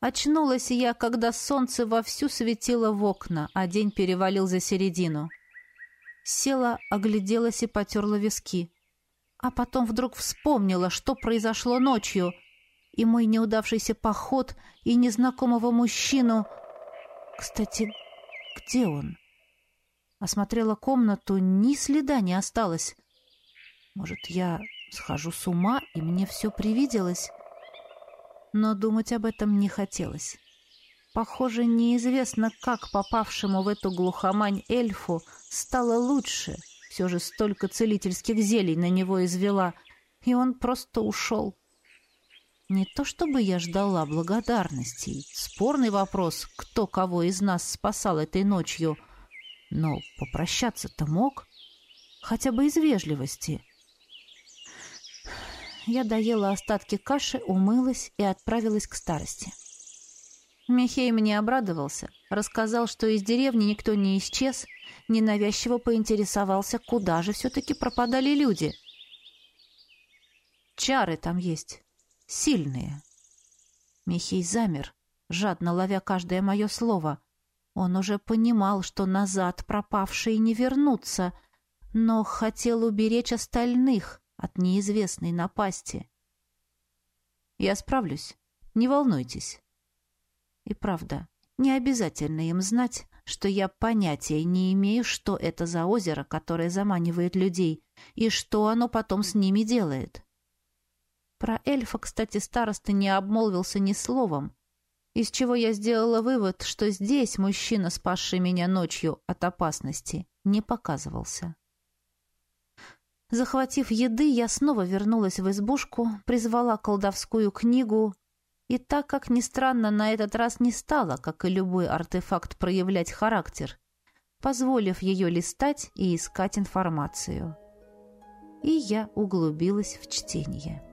Очнулась я, когда солнце вовсю светило в окна, а день перевалил за середину. Села, огляделась и потерла виски. А потом вдруг вспомнила, что произошло ночью. И мой неудавшийся поход, и незнакомого мужчину. Кстати, где он? Осмотрела комнату, ни следа не осталось. Может, я схожу с ума, и мне все привиделось? Но думать об этом не хотелось. Похоже, неизвестно, как попавшему в эту глухомань эльфу стало лучше. Все же столько целительских зелий на него извела, и он просто ушел. Не то чтобы я ждала благодарностей. Спорный вопрос, кто кого из нас спасал этой ночью. Но попрощаться-то мог. Хотя бы из вежливости. Я доела остатки каши, умылась и отправилась к старости. Михей мне обрадовался, рассказал, что из деревни никто не исчез, ненавязчиво поинтересовался, куда же все-таки пропадали люди. Чары там есть, сильные. Михей замер, жадно ловя каждое мое слово. Он уже понимал, что назад пропавшие не вернутся, но хотел уберечь остальных от неизвестной напасти. «Я справлюсь, не волнуйтесь». И правда, не обязательно им знать, что я понятия не имею, что это за озеро, которое заманивает людей, и что оно потом с ними делает. Про эльфа, кстати, староста не обмолвился ни словом, из чего я сделала вывод, что здесь мужчина, спасший меня ночью от опасности, не показывался. Захватив еды, я снова вернулась в избушку, призвала колдовскую книгу и так как ни странно, на этот раз не стала, как и любой артефакт, проявлять характер, позволив ее листать и искать информацию. И я углубилась в чтение.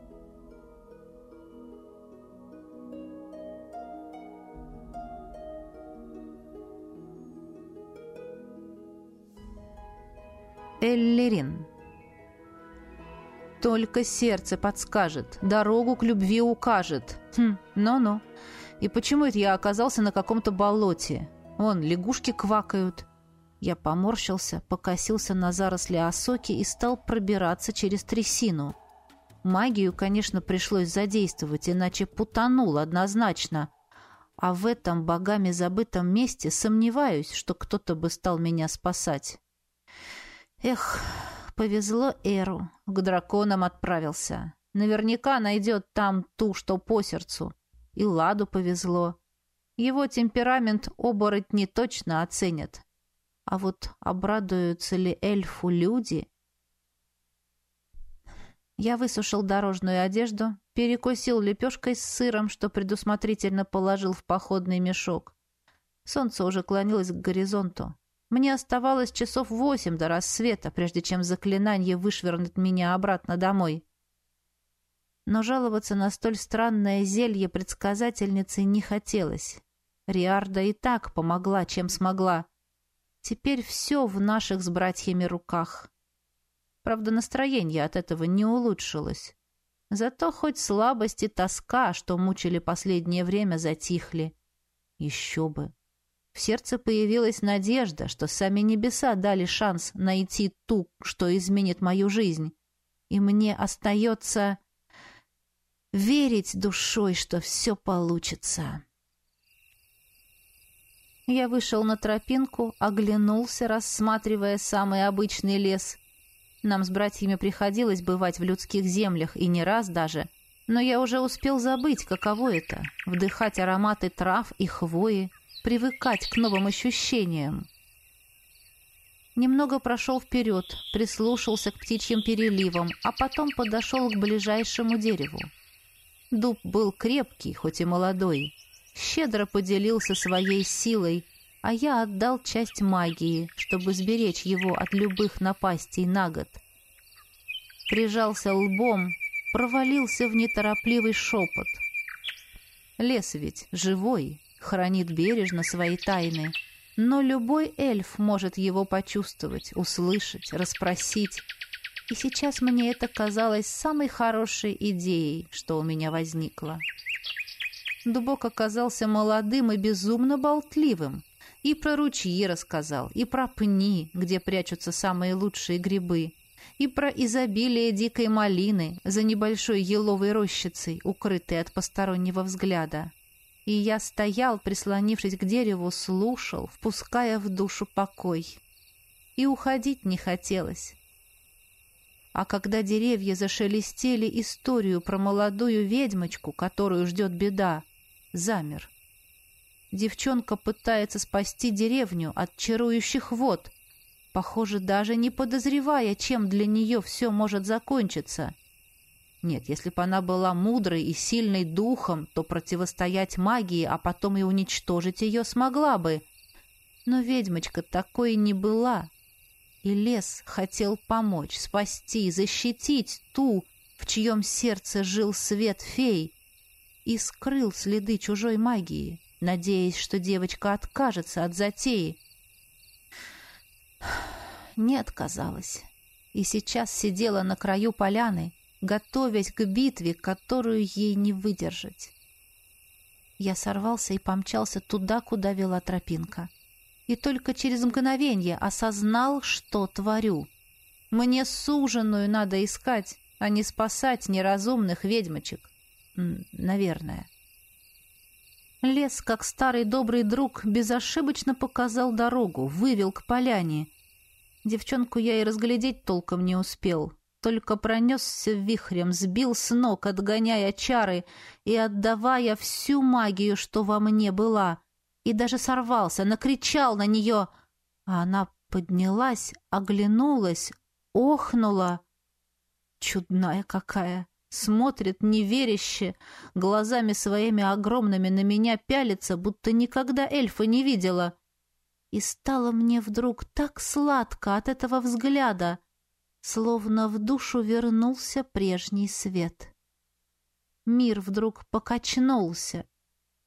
Эллерин только сердце подскажет, дорогу к любви укажет. Хм, ну-ну. И почему это я оказался на каком-то болоте? Вон, лягушки квакают. Я поморщился, покосился на заросли осоки и стал пробираться через трясину. Магию, конечно, пришлось задействовать, иначе путанул однозначно. А в этом богами забытом месте сомневаюсь, что кто-то бы стал меня спасать. Эх, повезло Эру, к драконам отправился. Наверняка найдет там ту, что по сердцу. И Ладу повезло. Его темперамент оборотни точно оценят. А вот обрадуются ли эльфу люди? Я высушил дорожную одежду, перекусил лепешкой с сыром, что предусмотрительно положил в походный мешок. Солнце уже клонилось к горизонту. Мне оставалось часов восемь до рассвета, прежде чем заклинание вышвырнет меня обратно домой. Но жаловаться на столь странное зелье предсказательницы не хотелось. Риарда и так помогла, чем смогла. Теперь все в наших с братьями руках. Правда, настроение от этого не улучшилось. Зато хоть слабость и тоска, что мучили последнее время, затихли. Еще бы. В сердце появилась надежда, что сами небеса дали шанс найти ту, что изменит мою жизнь. И мне остается верить душой, что все получится. Я вышел на тропинку, оглянулся, рассматривая самый обычный лес. Нам с братьями приходилось бывать в людских землях, и не раз даже, но я уже успел забыть, каково это — вдыхать ароматы трав и хвои, привыкать к новым ощущениям. Немного прошел вперед, прислушался к птичьим переливам, а потом подошел к ближайшему дереву. Дуб был крепкий, хоть и молодой. Щедро поделился своей силой, а я отдал часть магии, чтобы сберечь его от любых напастей на год. Прижался лбом, провалился в неторопливый шепот. Лес ведь живой, хранит бережно свои тайны. Но любой эльф может его почувствовать, услышать, расспросить. И сейчас мне это казалось самой хорошей идеей, что у меня возникло. Дубок оказался молодым и безумно болтливым. И про ручьи рассказал, и про пни, где прячутся самые лучшие грибы, и про изобилие дикой малины за небольшой еловой рощицей, укрытой от постороннего взгляда. И я стоял, прислонившись к дереву, слушал, впуская в душу покой. И уходить не хотелось. А когда деревья зашелестели историю про молодую ведьмочку, которую ждет беда, замер. Девчонка пытается спасти деревню от чарующих вод, похоже, даже не подозревая, чем для нее все может закончиться. Нет, если бы она была мудрой и сильной духом, то противостоять магии, а потом и уничтожить ее смогла бы. Но ведьмочка такой не была, и лес хотел помочь, спасти, защитить ту, в чьем сердце жил свет фей, и скрыл следы чужой магии, надеясь, что девочка откажется от затеи. Не отказалась. И сейчас сидела на краю поляны, готовясь к битве, которую ей не выдержать. Я сорвался и помчался туда, куда вела тропинка и только через мгновение осознал, что творю. Мне суженую надо искать, а не спасать неразумных ведьмочек. Наверное. Лес, как старый добрый друг, безошибочно показал дорогу, вывел к поляне. Девчонку я и разглядеть толком не успел. Только пронесся вихрем, сбил с ног, отгоняя чары и отдавая всю магию, что во мне была — и даже сорвался, накричал на нее, а она поднялась, оглянулась, охнула. Чудная какая! Смотрит неверяще, глазами своими огромными на меня пялится, будто никогда эльфа не видела. И стало мне вдруг так сладко от этого взгляда, словно в душу вернулся прежний свет. Мир вдруг покачнулся,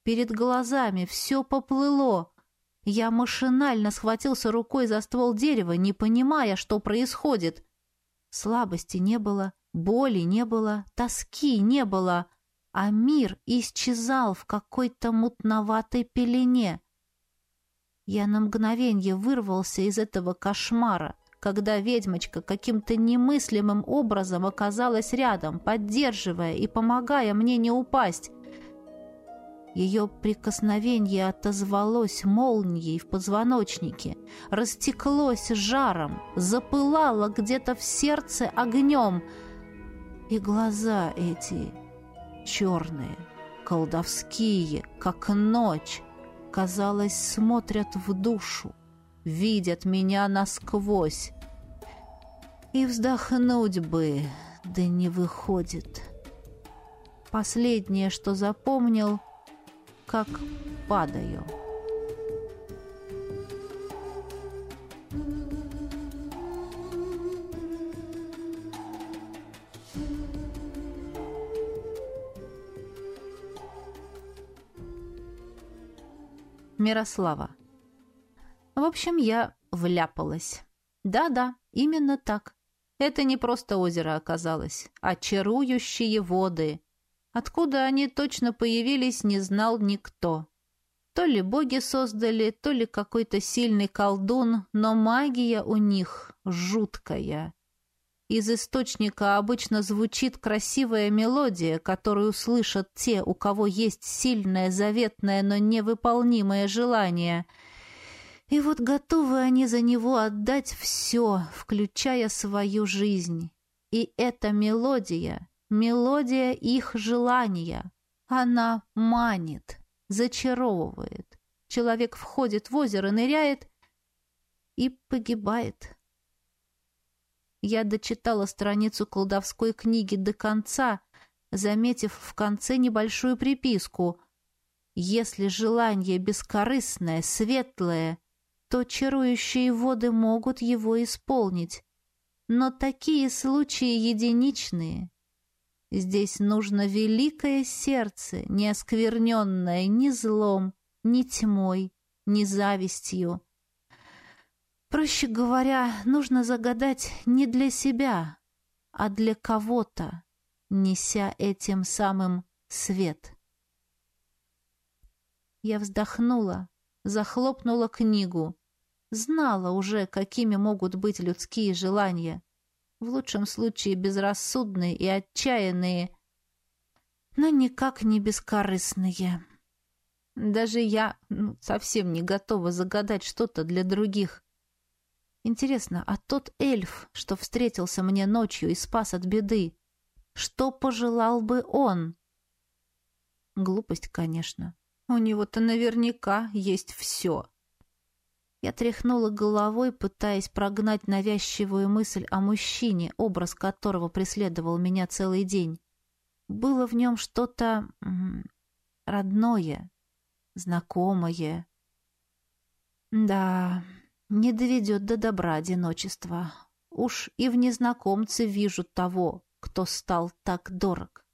Перед глазами все поплыло. Я машинально схватился рукой за ствол дерева, не понимая, что происходит. Слабости не было, боли не было, тоски не было, а мир исчезал в какой-то мутноватой пелене. Я на мгновение вырвался из этого кошмара, когда ведьмочка каким-то немыслимым образом оказалась рядом, поддерживая и помогая мне не упасть. Ее прикосновение отозвалось молнией в позвоночнике, растеклось жаром, запылало где-то в сердце огнем. И глаза эти черные, колдовские, как ночь, казалось, смотрят в душу, видят меня насквозь. И вздохнуть бы, да не выходит. Последнее, что запомнил — как падаю. Мирослава. В общем, я вляпалась. Да-да, именно так. Это не просто озеро оказалось, а чарующие воды, Откуда они точно появились, не знал никто. То ли боги создали, то ли какой-то сильный колдун, но магия у них жуткая. Из источника обычно звучит красивая мелодия, которую слышат те, у кого есть сильное, заветное, но невыполнимое желание. И вот готовы они за него отдать все, включая свою жизнь. И эта мелодия Мелодия их желания. Она манит, зачаровывает. Человек входит в озеро, ныряет и погибает. Я дочитала страницу колдовской книги до конца, заметив в конце небольшую приписку. Если желание бескорыстное, светлое, то чарующие воды могут его исполнить. Но такие случаи единичные. Здесь нужно великое сердце, не оскверненное ни злом, ни тьмой, ни завистью. Проще говоря, нужно загадать не для себя, а для кого-то, неся этим самым свет. Я вздохнула, захлопнула книгу. Знала уже, какими могут быть людские желания. В лучшем случае безрассудные и отчаянные, но никак не бескорыстные. Даже я ну, совсем не готова загадать что-то для других. Интересно, а тот эльф, что встретился мне ночью и спас от беды, что пожелал бы он? Глупость, конечно. У него-то наверняка есть все. Я тряхнула головой, пытаясь прогнать навязчивую мысль о мужчине, образ которого преследовал меня целый день. Было в нем что-то родное, знакомое. Да, не доведет до добра одиночества. Уж и в незнакомце вижу того, кто стал так дорог.